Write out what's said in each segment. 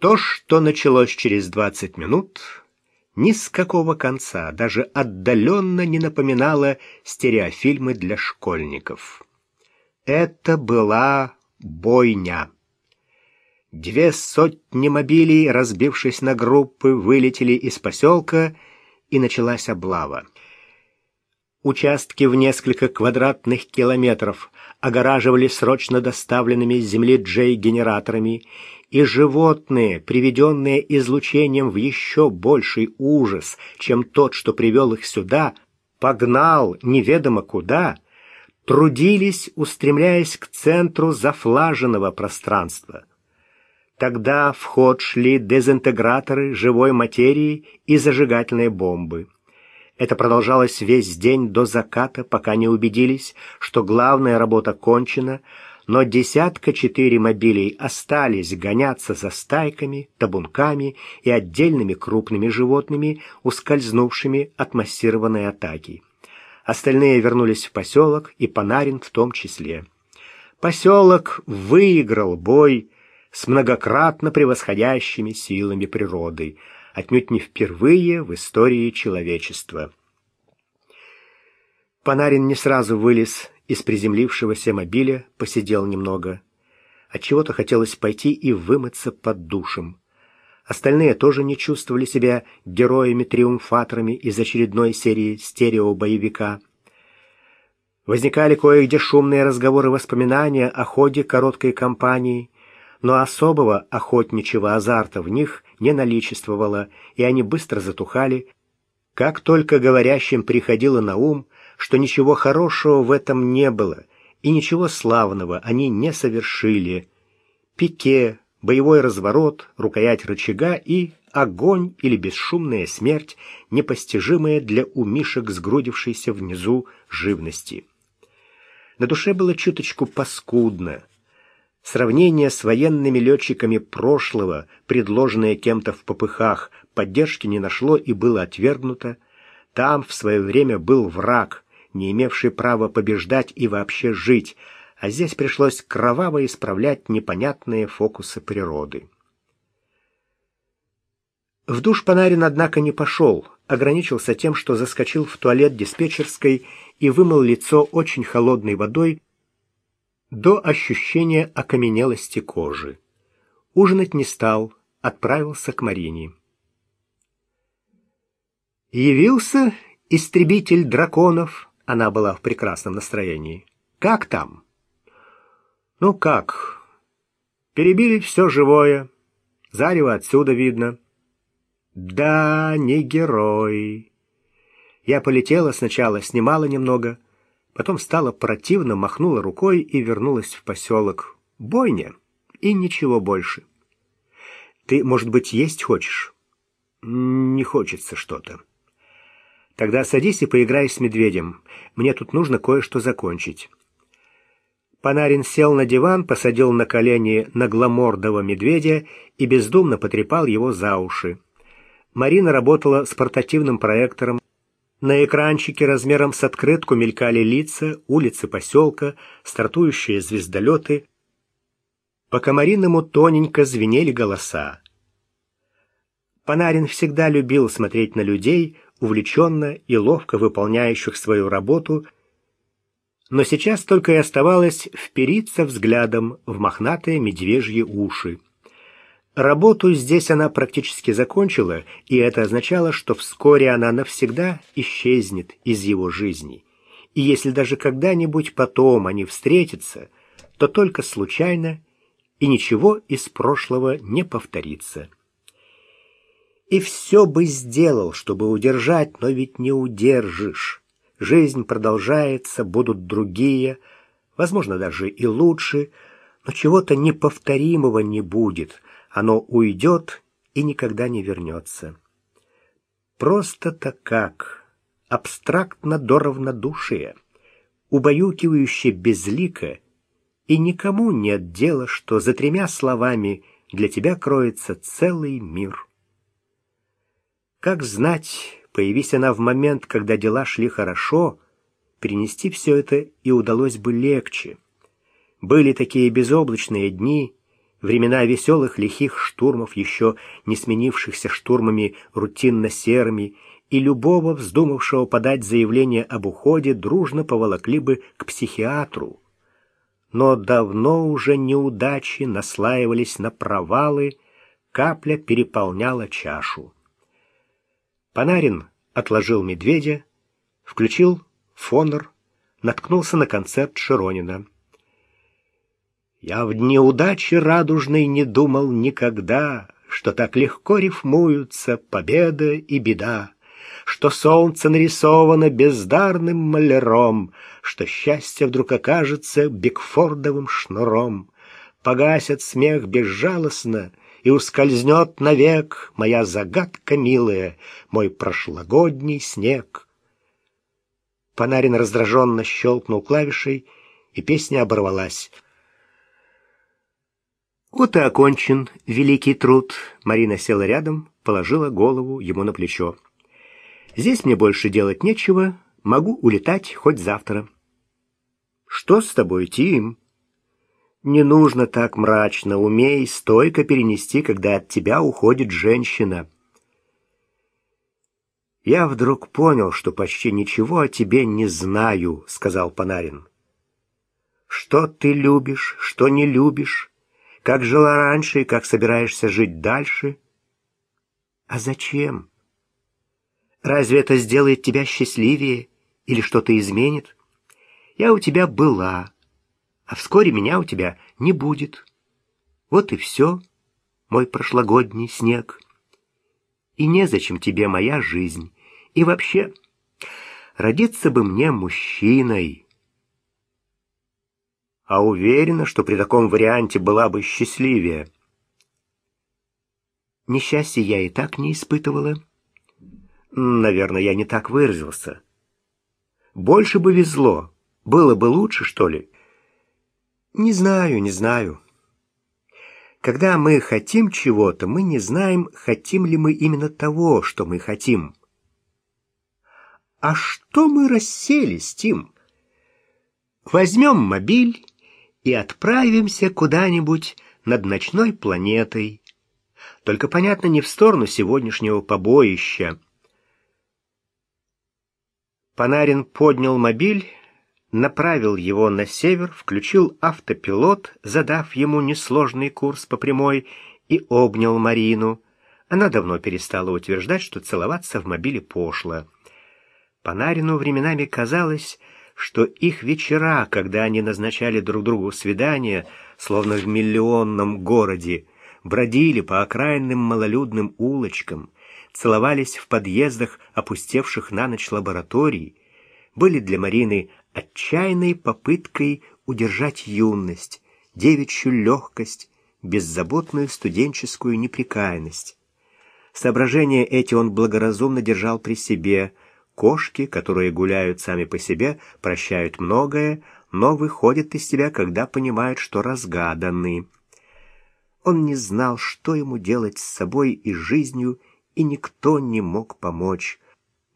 То, что началось через двадцать минут, ни с какого конца, даже отдаленно не напоминало стереофильмы для школьников. Это была бойня. Две сотни мобилей, разбившись на группы, вылетели из поселка, и началась облава. Участки в несколько квадратных километров огораживали срочно доставленными с земли Джей-генераторами, и животные, приведенные излучением в еще больший ужас, чем тот, что привел их сюда, погнал неведомо куда, трудились, устремляясь к центру зафлаженного пространства. Тогда в ход шли дезинтеграторы живой материи и зажигательные бомбы. Это продолжалось весь день до заката, пока не убедились, что главная работа кончена, но десятка четыре мобилей остались гоняться за стайками, табунками и отдельными крупными животными, ускользнувшими от массированной атаки. Остальные вернулись в поселок, и Панарин в том числе. Поселок выиграл бой с многократно превосходящими силами природы, отнюдь не впервые в истории человечества. Панарин не сразу вылез из приземлившегося мобиля, посидел немного. Отчего-то хотелось пойти и вымыться под душем. Остальные тоже не чувствовали себя героями-триумфаторами из очередной серии стереобоевика. Возникали кое-где шумные разговоры воспоминания о ходе короткой кампании, но особого охотничьего азарта в них не наличествовало, и они быстро затухали, как только говорящим приходило на ум, что ничего хорошего в этом не было, и ничего славного они не совершили. Пике, боевой разворот, рукоять рычага и огонь или бесшумная смерть, непостижимая для умишек, сгрудившейся внизу живности. На душе было чуточку паскудно. Сравнение с военными летчиками прошлого, предложенное кем-то в попыхах, поддержки не нашло и было отвергнуто. Там в свое время был враг, не имевший права побеждать и вообще жить, а здесь пришлось кроваво исправлять непонятные фокусы природы. В душ Панарин, однако, не пошел, ограничился тем, что заскочил в туалет диспетчерской и вымыл лицо очень холодной водой до ощущения окаменелости кожи. Ужинать не стал, отправился к Марине. Явился истребитель драконов, она была в прекрасном настроении. «Как там?» «Ну как? Перебили все живое. Зарево отсюда видно». «Да, не герой». Я полетела сначала, снимала немного, потом стала противно, махнула рукой и вернулась в поселок. Бойня и ничего больше. «Ты, может быть, есть хочешь?» «Не хочется что-то». Тогда садись и поиграй с медведем. Мне тут нужно кое-что закончить. Панарин сел на диван, посадил на колени нагломордого медведя и бездумно потрепал его за уши. Марина работала с портативным проектором. На экранчике размером с открытку мелькали лица, улицы поселка, стартующие звездолеты. По комариному тоненько звенели голоса. Панарин всегда любил смотреть на людей, увлеченно и ловко выполняющих свою работу, но сейчас только и оставалось впериться взглядом в мохнатые медвежьи уши. Работу здесь она практически закончила, и это означало, что вскоре она навсегда исчезнет из его жизни. И если даже когда-нибудь потом они встретятся, то только случайно, и ничего из прошлого не повторится и все бы сделал, чтобы удержать, но ведь не удержишь. Жизнь продолжается, будут другие, возможно, даже и лучше, но чего-то неповторимого не будет. Оно уйдет и никогда не вернется. Просто-то как, абстрактно до равнодушия, убаюкивающе безлико, и никому нет дела, что за тремя словами для тебя кроется целый мир. Как знать, появись она в момент, когда дела шли хорошо, перенести все это и удалось бы легче. Были такие безоблачные дни, Времена веселых лихих штурмов, еще не сменившихся штурмами рутинно-серыми, и любого, вздумавшего подать заявление об уходе, дружно поволокли бы к психиатру. Но давно уже неудачи наслаивались на провалы, капля переполняла чашу. Панарин отложил медведя, включил фонер, наткнулся на концерт Широнина. «Я в дни удачи радужной не думал никогда, что так легко рифмуются победа и беда, что солнце нарисовано бездарным маляром, что счастье вдруг окажется бигфордовым шнуром. Погасят смех безжалостно, и ускользнет навек моя загадка милая, мой прошлогодний снег. Панарин раздраженно щелкнул клавишей, и песня оборвалась. Вот и окончен великий труд. Марина села рядом, положила голову ему на плечо. Здесь мне больше делать нечего, могу улетать хоть завтра. Что с тобой, Тим? Не нужно так мрачно, умей стойко перенести, когда от тебя уходит женщина. Я вдруг понял, что почти ничего о тебе не знаю, сказал Панарин. Что ты любишь, что не любишь, как жила раньше и как собираешься жить дальше? А зачем? Разве это сделает тебя счастливее или что-то изменит? Я у тебя была, а вскоре меня у тебя не будет. Вот и все, мой прошлогодний снег. И незачем тебе моя жизнь. И вообще, родиться бы мне мужчиной. А уверена, что при таком варианте была бы счастливее. Несчастья я и так не испытывала. Наверное, я не так выразился. Больше бы везло. Было бы лучше, что ли? Не знаю, не знаю. Когда мы хотим чего-то, мы не знаем, хотим ли мы именно того, что мы хотим. А что мы расселись, Тим? Возьмем мобиль и отправимся куда-нибудь над ночной планетой. Только, понятно, не в сторону сегодняшнего побоища. Панарин поднял мобиль направил его на север, включил автопилот, задав ему несложный курс по прямой, и обнял Марину. Она давно перестала утверждать, что целоваться в мобиле пошло. Панарину временами казалось, что их вечера, когда они назначали друг другу свидания, словно в миллионном городе, бродили по окраинным малолюдным улочкам, целовались в подъездах опустевших на ночь лабораторий, были для Марины отчаянной попыткой удержать юность, девичью легкость, беззаботную студенческую неприкаянность. Соображения эти он благоразумно держал при себе. Кошки, которые гуляют сами по себе, прощают многое, но выходят из себя, когда понимают, что разгаданы. Он не знал, что ему делать с собой и жизнью, и никто не мог помочь.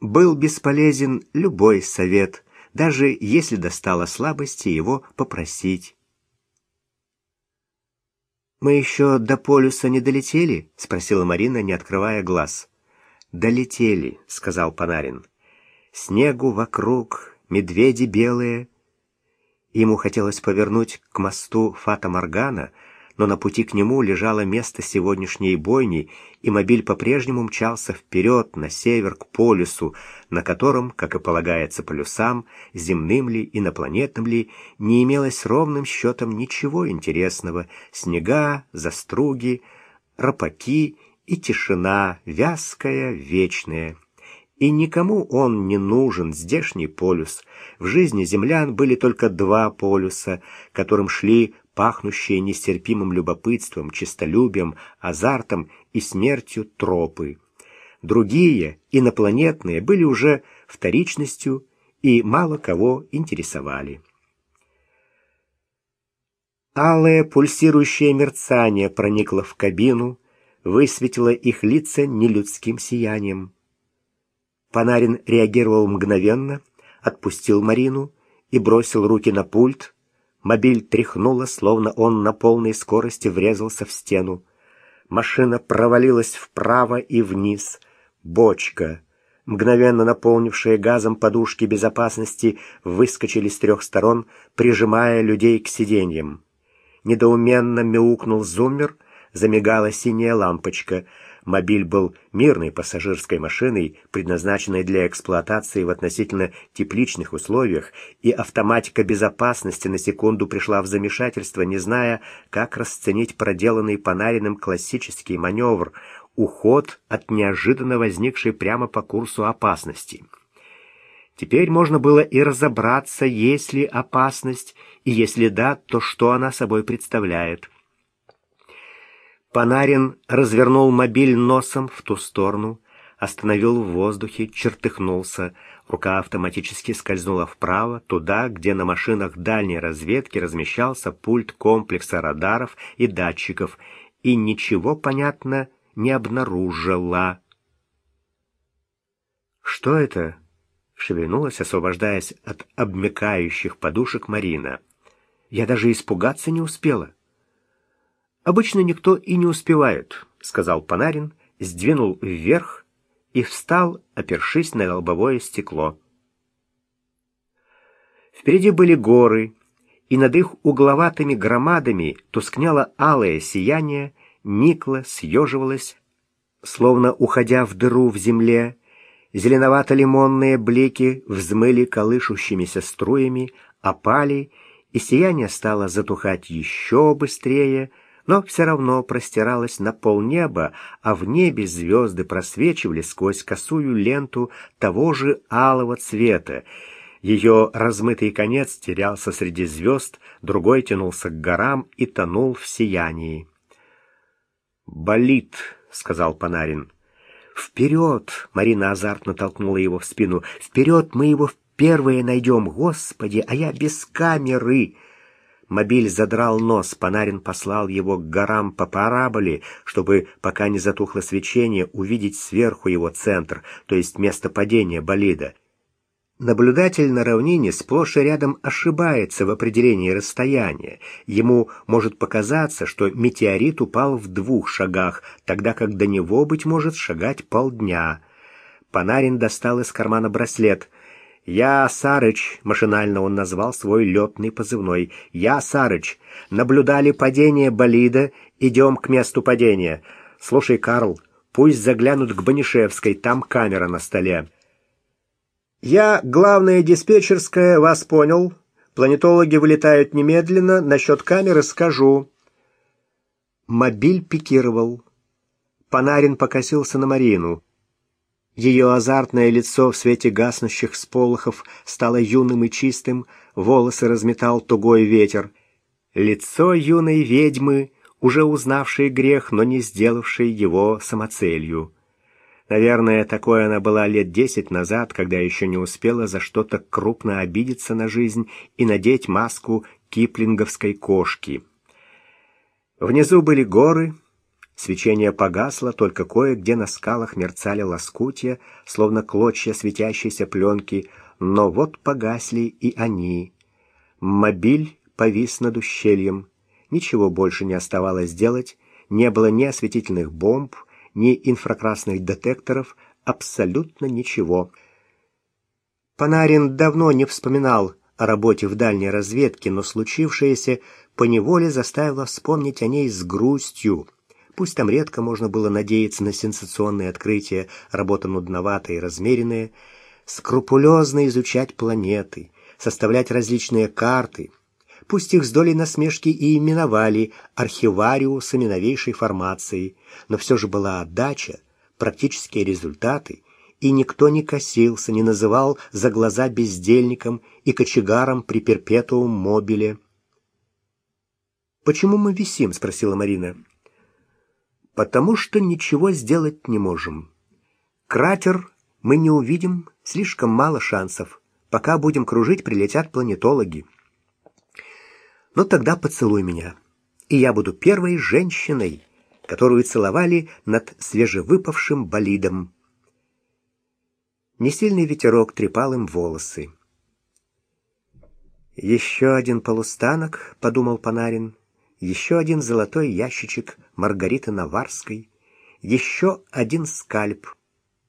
Был бесполезен любой совет, даже если достало слабости его попросить. «Мы еще до полюса не долетели?» — спросила Марина, не открывая глаз. «Долетели», — сказал Панарин. «Снегу вокруг, медведи белые». Ему хотелось повернуть к мосту Фата-Моргана, но на пути к нему лежало место сегодняшней бойни, и мобиль по-прежнему мчался вперед, на север, к полюсу, на котором, как и полагается полюсам, земным ли, инопланетным ли, не имелось ровным счетом ничего интересного. Снега, заструги, рапаки и тишина, вязкая, вечная. И никому он не нужен, здешний полюс. В жизни землян были только два полюса, которым шли пахнущие нестерпимым любопытством, честолюбием, азартом и смертью тропы. Другие, инопланетные, были уже вторичностью и мало кого интересовали. Алое пульсирующее мерцание проникло в кабину, высветило их лица нелюдским сиянием. Панарин реагировал мгновенно, отпустил Марину и бросил руки на пульт, Мобиль тряхнуло, словно он на полной скорости врезался в стену. Машина провалилась вправо и вниз. Бочка, мгновенно наполнившая газом подушки безопасности, выскочили с трех сторон, прижимая людей к сиденьям. Недоуменно мяукнул зуммер, замигала синяя лампочка — Мобиль был мирной пассажирской машиной, предназначенной для эксплуатации в относительно тепличных условиях, и автоматика безопасности на секунду пришла в замешательство, не зная, как расценить проделанный Панариным классический маневр — уход от неожиданно возникшей прямо по курсу опасности. Теперь можно было и разобраться, есть ли опасность, и если да, то что она собой представляет. Панарин развернул мобиль носом в ту сторону, остановил в воздухе, чертыхнулся. Рука автоматически скользнула вправо, туда, где на машинах дальней разведки размещался пульт комплекса радаров и датчиков, и ничего, понятно, не обнаружила. «Что это?» — шевельнулась, освобождаясь от обмякающих подушек Марина. «Я даже испугаться не успела». «Обычно никто и не успевает», — сказал Панарин, сдвинул вверх и встал, опершись на лобовое стекло. Впереди были горы, и над их угловатыми громадами тускнело алое сияние, никло, съеживалось, словно уходя в дыру в земле, зеленовато-лимонные блики взмыли колышущимися струями, опали, и сияние стало затухать еще быстрее — но все равно простиралась на полнеба, а в небе звезды просвечивали сквозь косую ленту того же алого цвета. Ее размытый конец терялся среди звезд, другой тянулся к горам и тонул в сиянии. «Болит», — сказал Панарин. «Вперед!» — Марина азартно толкнула его в спину. «Вперед мы его первые найдем! Господи, а я без камеры!» Мобиль задрал нос, Панарин послал его к горам по параболе, чтобы, пока не затухло свечение, увидеть сверху его центр, то есть место падения болида. Наблюдатель на равнине сплошь и рядом ошибается в определении расстояния. Ему может показаться, что метеорит упал в двух шагах, тогда как до него, быть может, шагать полдня. Панарин достал из кармана браслет — «Я Сарыч», — машинально он назвал свой летный позывной. «Я Сарыч. Наблюдали падение болида. Идем к месту падения. Слушай, Карл, пусть заглянут к Банишевской, там камера на столе». «Я, главная диспетчерская, вас понял. Планетологи вылетают немедленно. Насчет камеры скажу». Мобиль пикировал. Панарин покосился на Марину. Ее азартное лицо в свете гаснущих сполохов стало юным и чистым, волосы разметал тугой ветер. Лицо юной ведьмы, уже узнавшей грех, но не сделавшей его самоцелью. Наверное, такой она была лет десять назад, когда еще не успела за что-то крупно обидеться на жизнь и надеть маску киплинговской кошки. Внизу были горы, Свечение погасло, только кое-где на скалах мерцали лоскутья, словно клочья светящейся пленки, но вот погасли и они. Мобиль повис над ущельем. Ничего больше не оставалось делать, не было ни осветительных бомб, ни инфракрасных детекторов, абсолютно ничего. Панарин давно не вспоминал о работе в дальней разведке, но случившееся поневоле заставило вспомнить о ней с грустью. Пусть там редко можно было надеяться на сенсационные открытия, работа нудноватая и размеренная, скрупулезно изучать планеты, составлять различные карты. Пусть их с долей насмешки и именовали архивариусами новейшей формации, но все же была отдача, практические результаты, и никто не косился, не называл за глаза бездельником и кочегаром при перпетуум мобиле. «Почему мы висим?» — спросила Марина. Потому что ничего сделать не можем. Кратер мы не увидим, слишком мало шансов. Пока будем кружить, прилетят планетологи. Но тогда поцелуй меня, и я буду первой женщиной, которую целовали над свежевыпавшим болидом. Несильный ветерок трепал им волосы. «Еще один полустанок», — подумал Панарин, — «еще один золотой ящичек Маргариты Наварской, еще один скальп.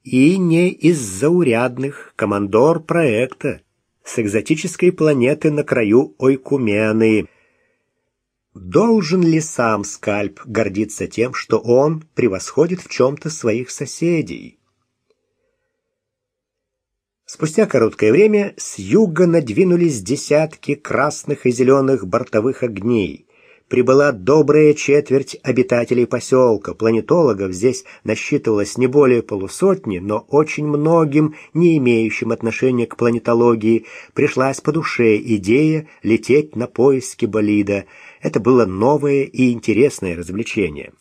И не из заурядных, командор проекта, с экзотической планеты на краю Ойкумены. Должен ли сам скальп гордиться тем, что он превосходит в чем-то своих соседей? Спустя короткое время с юга надвинулись десятки красных и зеленых бортовых огней. Прибыла добрая четверть обитателей поселка. Планетологов здесь насчитывалось не более полусотни, но очень многим, не имеющим отношения к планетологии, пришлась по душе идея лететь на поиски болида. Это было новое и интересное развлечение.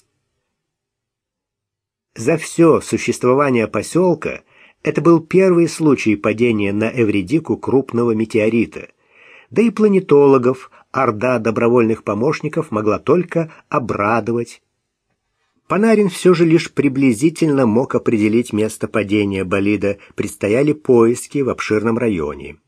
За все существование поселка – это был первый случай падения на Эвредику крупного метеорита. Да и планетологов орда добровольных помощников могла только обрадовать. Панарин все же лишь приблизительно мог определить место падения болида, предстояли поиски в обширном районе.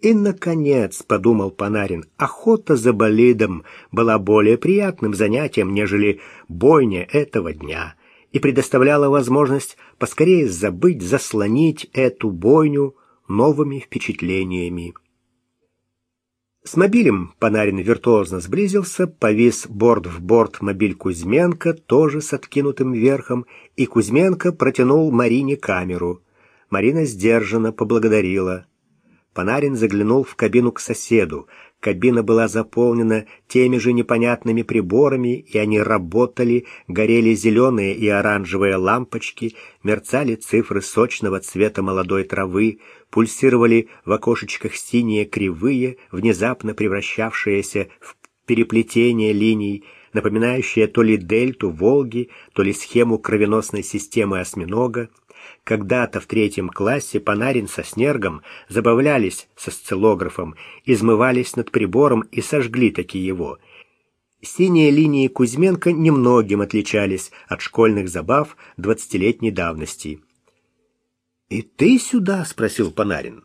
И, наконец, подумал Панарин, охота за болидом была более приятным занятием, нежели бойня этого дня — и предоставляла возможность поскорее забыть, заслонить эту бойню новыми впечатлениями. С мобилем Панарин виртуозно сблизился, повис борт в борт мобиль Кузьменко, тоже с откинутым верхом, и Кузьменко протянул Марине камеру. Марина сдержанно поблагодарила. Панарин заглянул в кабину к соседу. Кабина была заполнена теми же непонятными приборами, и они работали, горели зеленые и оранжевые лампочки, мерцали цифры сочного цвета молодой травы, пульсировали в окошечках синие кривые, внезапно превращавшиеся в переплетение линий, напоминающие то ли дельту Волги, то ли схему кровеносной системы осьминога. Когда-то в третьем классе Панарин со Снергом забавлялись с осциллографом, измывались над прибором и сожгли таки его. Синие линии Кузьменко немногим отличались от школьных забав двадцатилетней давности. «И ты сюда?» — спросил Панарин.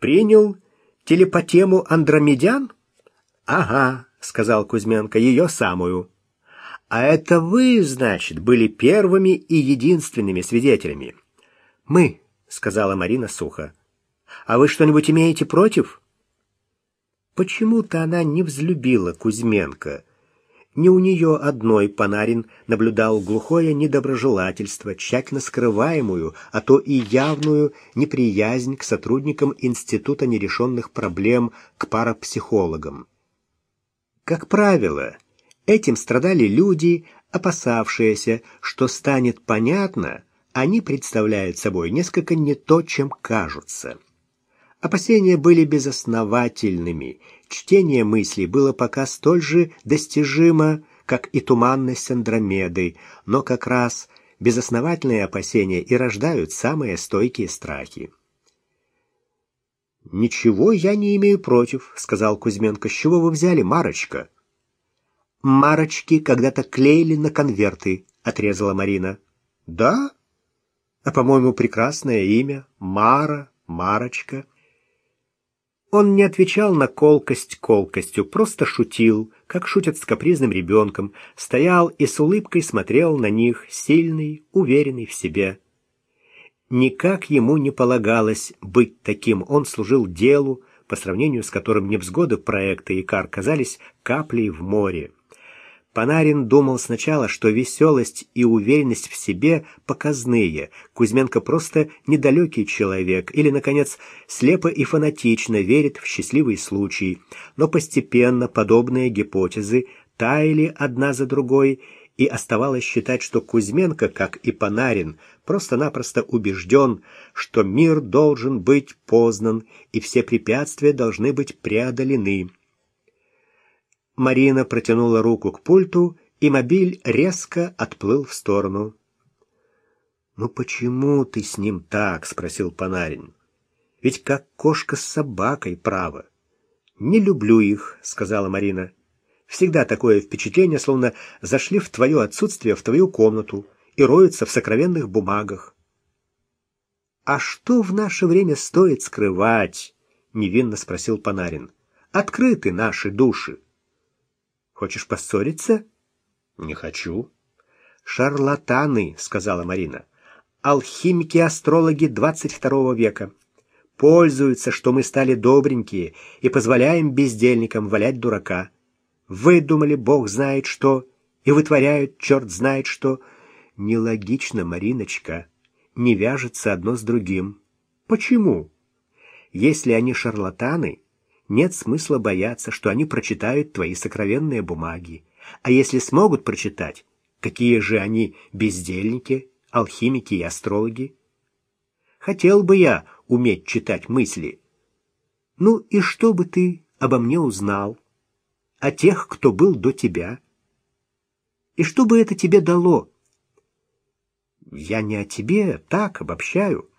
«Принял телепатему Андромедян?» «Ага», — сказал Кузьменко, — «ее самую». «А это вы, значит, были первыми и единственными свидетелями?» «Мы», — сказала Марина сухо. «А вы что-нибудь имеете против?» Почему-то она не взлюбила Кузьменко. Не у нее одной Панарин наблюдал глухое недоброжелательство, тщательно скрываемую, а то и явную неприязнь к сотрудникам Института нерешенных проблем, к парапсихологам. Как правило, этим страдали люди, опасавшиеся, что станет понятно, они представляют собой несколько не то, чем кажутся. Опасения были безосновательными, чтение мыслей было пока столь же достижимо, как и туманность Андромеды, но как раз безосновательные опасения и рождают самые стойкие страхи. «Ничего я не имею против», — сказал Кузьменко. «С чего вы взяли, Марочка?» «Марочки когда-то клеили на конверты», — отрезала Марина. «Да? А, по-моему, прекрасное имя. Мара, Марочка». Он не отвечал на колкость колкостью, просто шутил, как шутят с капризным ребенком, стоял и с улыбкой смотрел на них, сильный, уверенный в себе. Никак ему не полагалось быть таким, он служил делу, по сравнению с которым невзгоды проекта Икар казались каплей в море. Панарин думал сначала, что веселость и уверенность в себе показные, Кузьменко просто недалекий человек или, наконец, слепо и фанатично верит в счастливый случай. Но постепенно подобные гипотезы таяли одна за другой, и оставалось считать, что Кузьменко, как и Панарин, просто-напросто убежден, что мир должен быть познан, и все препятствия должны быть преодолены. Марина протянула руку к пульту, и мобиль резко отплыл в сторону. «Ну почему ты с ним так?» — спросил Панарин. «Ведь как кошка с собакой, право». «Не люблю их», — сказала Марина. «Всегда такое впечатление, словно зашли в твое отсутствие в твою комнату и роются в сокровенных бумагах». «А что в наше время стоит скрывать?» — невинно спросил Панарин. — Открыты наши души. Хочешь поссориться? Не хочу. Шарлатаны, сказала Марина. Алхимики-астрологи 22 века пользуются, что мы стали добренькие и позволяем бездельникам валять дурака. Выдумали бог знает что и вытворяют черт знает что. Нелогично, Мариночка, не вяжется одно с другим. Почему? Если они шарлатаны, нет смысла бояться, что они прочитают твои сокровенные бумаги. А если смогут прочитать, какие же они бездельники, алхимики и астрологи? Хотел бы я уметь читать мысли. Ну и что бы ты обо мне узнал? О тех, кто был до тебя? И что бы это тебе дало? Я не о тебе, так обобщаю.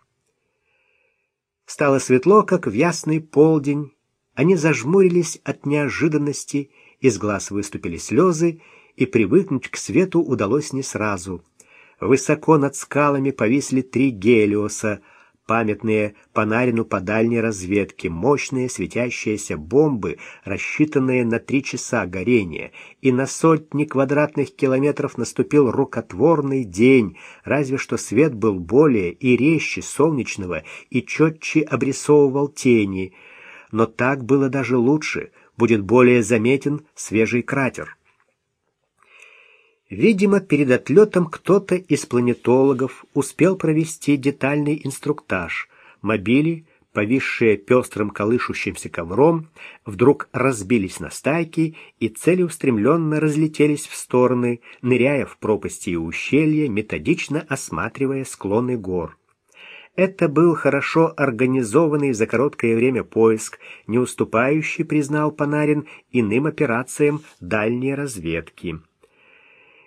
Стало светло, как в ясный полдень. Они зажмурились от неожиданности, из глаз выступили слезы, и привыкнуть к свету удалось не сразу. Высоко над скалами повисли три гелиоса — памятные Панарину по дальней разведке, мощные светящиеся бомбы, рассчитанные на три часа горения, и на сотни квадратных километров наступил рукотворный день, разве что свет был более и резче солнечного и четче обрисовывал тени. Но так было даже лучше, будет более заметен свежий кратер. Видимо, перед отлетом кто-то из планетологов успел провести детальный инструктаж. Мобили, повисшие пестрым колышущимся ковром, вдруг разбились на стайки и целеустремленно разлетелись в стороны, ныряя в пропасти и ущелья, методично осматривая склоны гор. Это был хорошо организованный за короткое время поиск, не уступающий, признал Панарин, иным операциям дальней разведки.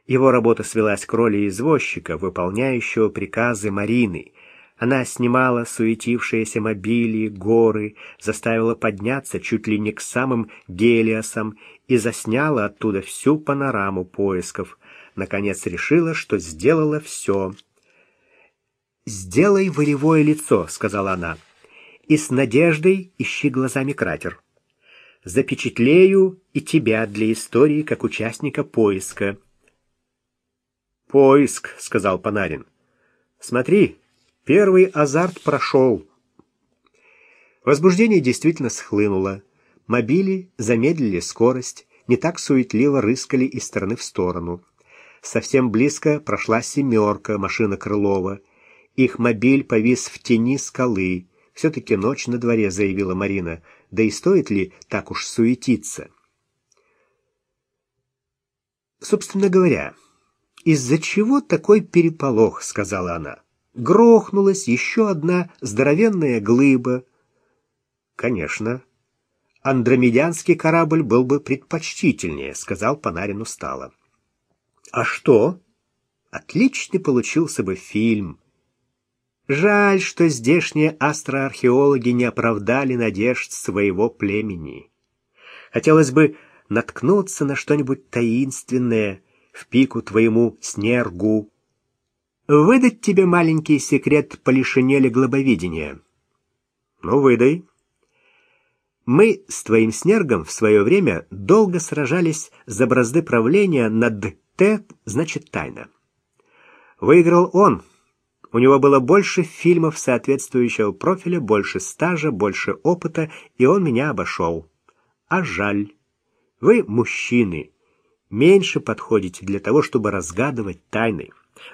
Его работа свелась к роли извозчика, выполняющего приказы Марины. Она снимала суетившиеся мобили, горы, заставила подняться чуть ли не к самым Гелиосам и засняла оттуда всю панораму поисков. Наконец решила, что сделала все. «Сделай волевое лицо», — сказала она, — «и с надеждой ищи глазами кратер. Запечатлею и тебя для истории как участника поиска». «Поиск», — сказал Панарин. «Смотри, первый азарт прошел». Возбуждение действительно схлынуло. Мобили замедлили скорость, не так суетливо рыскали из стороны в сторону. Совсем близко прошла «семерка» машина Крылова. Их мобиль повис в тени скалы. «Все-таки ночь на дворе», — заявила Марина. «Да и стоит ли так уж суетиться?» Собственно говоря, «Из-за чего такой переполох?» — сказала она. «Грохнулась еще одна здоровенная глыба». «Конечно. Андромедянский корабль был бы предпочтительнее», — сказал Панарин устало. «А что?» «Отличный получился бы фильм». Жаль, что здешние астроархеологи не оправдали надежд своего племени. Хотелось бы наткнуться на что-нибудь таинственное — в пику твоему снергу. Выдать тебе маленький секрет полишинели глобовидения? Ну, выдай. Мы с твоим снергом в свое время долго сражались за бразды правления над Т, значит, тайна. Выиграл он. У него было больше фильмов соответствующего профиля, больше стажа, больше опыта, и он меня обошел. А жаль. Вы мужчины меньше подходите для того, чтобы разгадывать тайны.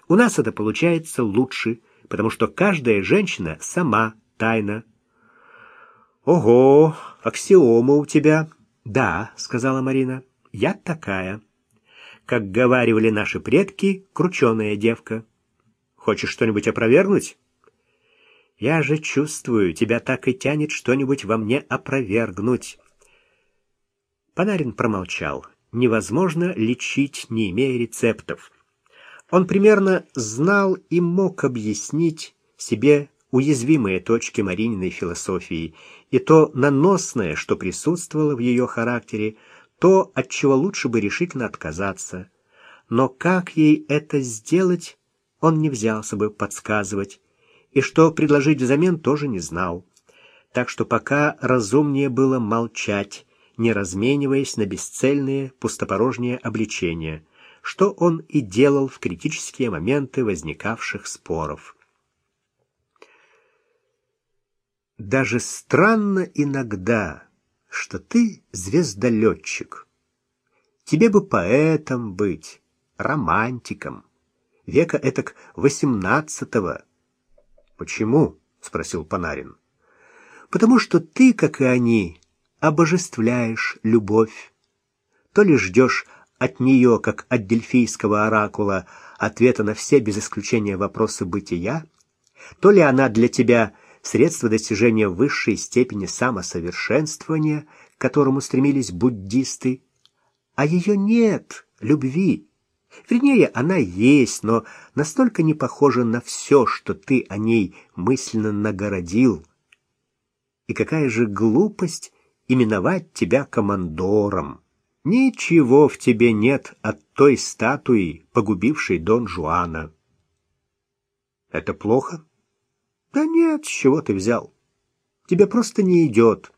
У нас это получается лучше, потому что каждая женщина сама тайна. Ого, аксиома у тебя. Да, сказала Марина. Я такая. Как говаривали наши предки, крученая девка. Хочешь что-нибудь опровергнуть? Я же чувствую, тебя так и тянет что-нибудь во мне опровергнуть. Панарин промолчал невозможно лечить, не имея рецептов. Он примерно знал и мог объяснить себе уязвимые точки Марининой философии и то наносное, что присутствовало в ее характере, то, от чего лучше бы решительно отказаться. Но как ей это сделать, он не взялся бы подсказывать, и что предложить взамен тоже не знал. Так что пока разумнее было молчать, не размениваясь на бесцельные пустопорожние обличения, что он и делал в критические моменты возникавших споров. Даже странно иногда, что ты звездолетчик. Тебе бы поэтом быть, романтиком, века этак восемнадцатого. Почему? — спросил Панарин. Потому что ты, как и они, обожествляешь любовь. То ли ждешь от нее, как от дельфийского оракула, ответа на все без исключения вопросы бытия, то ли она для тебя средство достижения высшей степени самосовершенствования, к которому стремились буддисты, а ее нет, любви. Вернее, она есть, но настолько не похожа на все, что ты о ней мысленно нагородил. И какая же глупость именовать тебя командором. Ничего в тебе нет от той статуи, погубившей Дон Жуана. Это плохо? Да нет, с чего ты взял? Тебе просто не идет.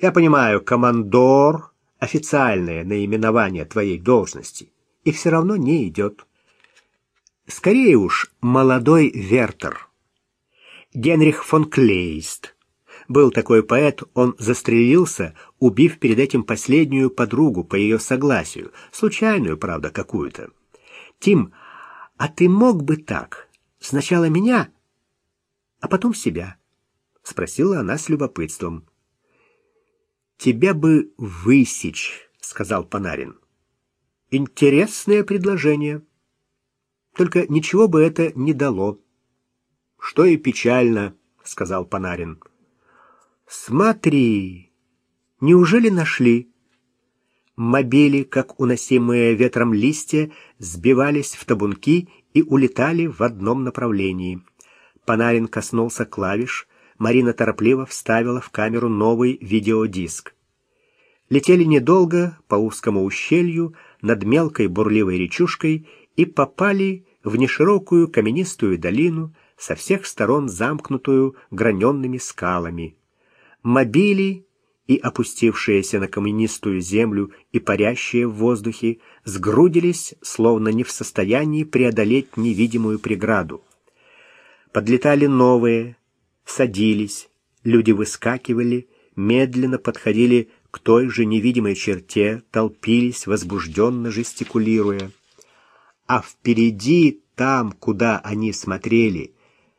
Я понимаю, командор — официальное наименование твоей должности, и все равно не идет. Скорее уж, молодой Вертер. Генрих фон Клейст — был такой поэт, он застрелился, убив перед этим последнюю подругу по ее согласию, случайную, правда, какую-то. Тим, а ты мог бы так? Сначала меня, а потом себя, спросила она с любопытством. Тебя бы высечь, сказал Панарин. Интересное предложение. Только ничего бы это не дало. Что и печально, сказал Панарин. «Смотри! Неужели нашли?» Мобили, как уносимые ветром листья, сбивались в табунки и улетали в одном направлении. Панарин коснулся клавиш, Марина торопливо вставила в камеру новый видеодиск. Летели недолго по узкому ущелью над мелкой бурливой речушкой и попали в неширокую каменистую долину, со всех сторон замкнутую граненными скалами мобили и опустившиеся на каменистую землю и парящие в воздухе сгрудились, словно не в состоянии преодолеть невидимую преграду. Подлетали новые, садились, люди выскакивали, медленно подходили к той же невидимой черте, толпились, возбужденно жестикулируя. А впереди, там, куда они смотрели,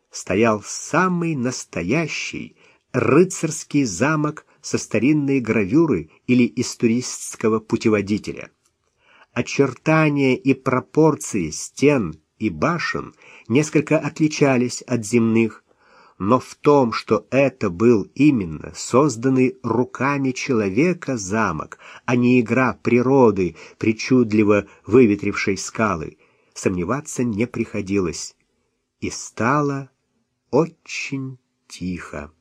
стоял самый настоящий, рыцарский замок со старинной гравюры или из туристского путеводителя. Очертания и пропорции стен и башен несколько отличались от земных, но в том, что это был именно созданный руками человека замок, а не игра природы, причудливо выветрившей скалы, сомневаться не приходилось. И стало очень тихо.